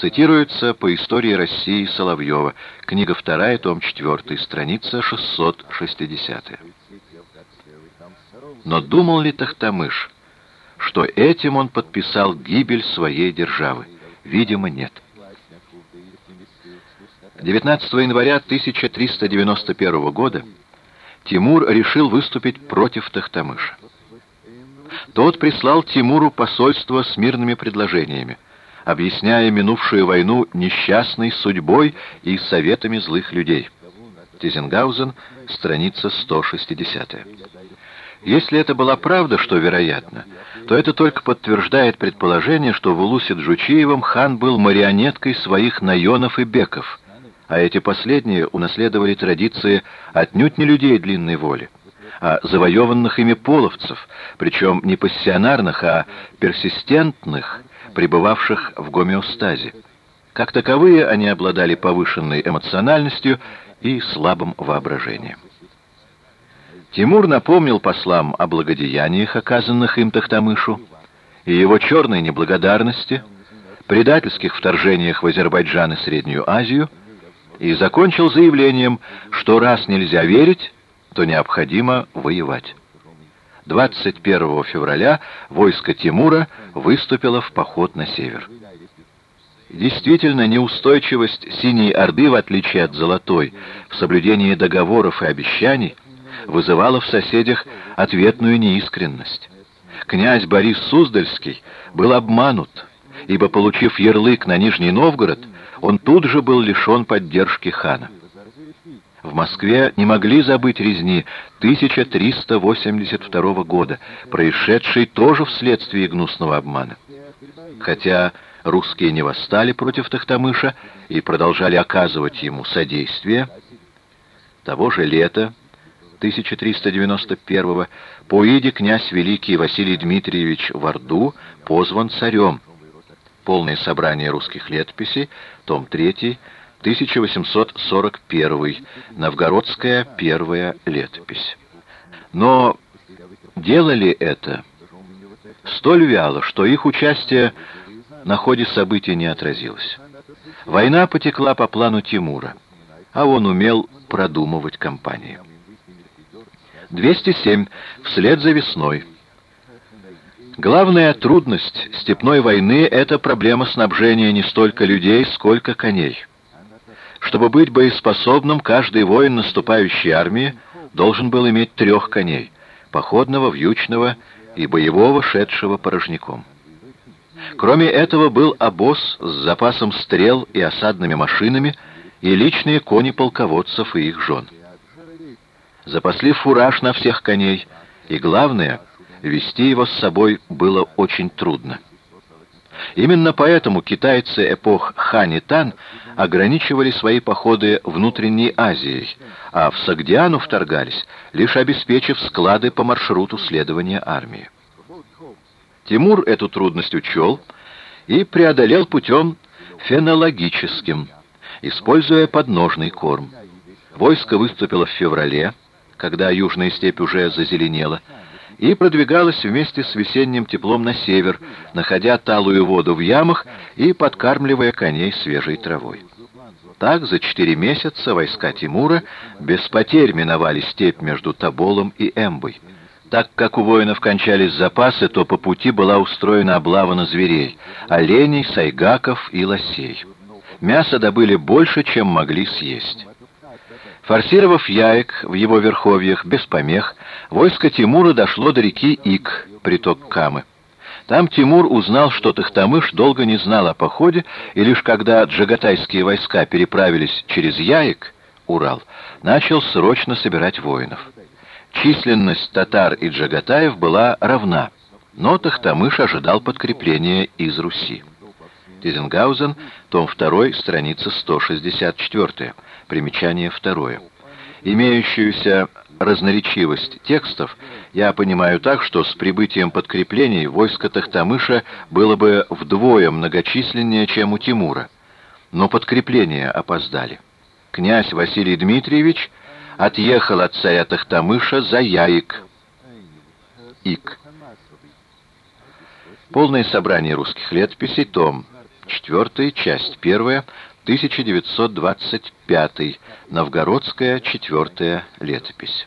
Цитируется по истории России Соловьева, книга 2, том 4, страница 660. Но думал ли Тахтамыш, что этим он подписал гибель своей державы? Видимо, нет. 19 января 1391 года Тимур решил выступить против Тахтамыша. Тот прислал Тимуру посольство с мирными предложениями, объясняя минувшую войну несчастной судьбой и советами злых людей. Тизенгаузен, страница 160. Если это была правда, что вероятно, то это только подтверждает предположение, что в Улусе Джучиевом хан был марионеткой своих наенов и беков, а эти последние унаследовали традиции отнюдь не людей длинной воли, а завоеванных ими половцев, причем не пассионарных, а персистентных, пребывавших в гомеостазе. Как таковые они обладали повышенной эмоциональностью и слабым воображением. Тимур напомнил послам о благодеяниях, оказанных им Тахтамышу, и его черной неблагодарности, предательских вторжениях в Азербайджан и Среднюю Азию, и закончил заявлением, что раз нельзя верить, то необходимо воевать. 21 февраля войско Тимура выступило в поход на север. Действительно, неустойчивость Синей Орды, в отличие от Золотой, в соблюдении договоров и обещаний, вызывала в соседях ответную неискренность. Князь Борис Суздальский был обманут, ибо, получив ярлык на Нижний Новгород, он тут же был лишен поддержки хана. В Москве не могли забыть резни 1382 года, происшедшей тоже вследствие гнусного обмана. Хотя русские не восстали против Тахтамыша и продолжали оказывать ему содействие, того же лета 1391 по иде князь Великий Василий Дмитриевич в Орду позван царем. Полное собрание русских летописей, том 3, 1841. Новгородская первая летопись. Но делали это столь вяло, что их участие на ходе событий не отразилось. Война потекла по плану Тимура, а он умел продумывать кампании. 207. Вслед за весной. Главная трудность степной войны — это проблема снабжения не столько людей, сколько коней. Чтобы быть боеспособным, каждый воин наступающей армии должен был иметь трех коней — походного, вьючного и боевого, шедшего порожняком. Кроме этого был обоз с запасом стрел и осадными машинами и личные кони полководцев и их жен. Запасли фураж на всех коней, и главное, вести его с собой было очень трудно. Именно поэтому китайцы эпох Хан и Тан ограничивали свои походы внутренней Азией, а в Сагдиану вторгались, лишь обеспечив склады по маршруту следования армии. Тимур эту трудность учел и преодолел путем фенологическим, используя подножный корм. Войско выступило в феврале, когда южная степь уже зазеленела, и продвигалась вместе с весенним теплом на север, находя талую воду в ямах и подкармливая коней свежей травой. Так за четыре месяца войска Тимура без потерь миновали степь между Тоболом и Эмбой. Так как у воинов кончались запасы, то по пути была устроена облава на зверей — оленей, сайгаков и лосей. Мясо добыли больше, чем могли съесть. Форсировав Яек в его верховьях без помех, войско Тимура дошло до реки Ик, приток Камы. Там Тимур узнал, что Тахтамыш долго не знал о походе, и лишь когда джагатайские войска переправились через Яек, Урал, начал срочно собирать воинов. Численность татар и джагатаев была равна, но Тахтамыш ожидал подкрепления из Руси. Тизенгаузен, том 2, страница 164. Примечание второе. Имеющуюся разноречивость текстов я понимаю так, что с прибытием подкреплений войско Тахтамыша было бы вдвое многочисленнее, чем у Тимура. Но подкрепления опоздали. Князь Василий Дмитриевич отъехал от царя Тахтамыша за Яик. Ик. Полное собрание русских летописей, том 4, часть 1, 1925, Новгородская, 4 летопись.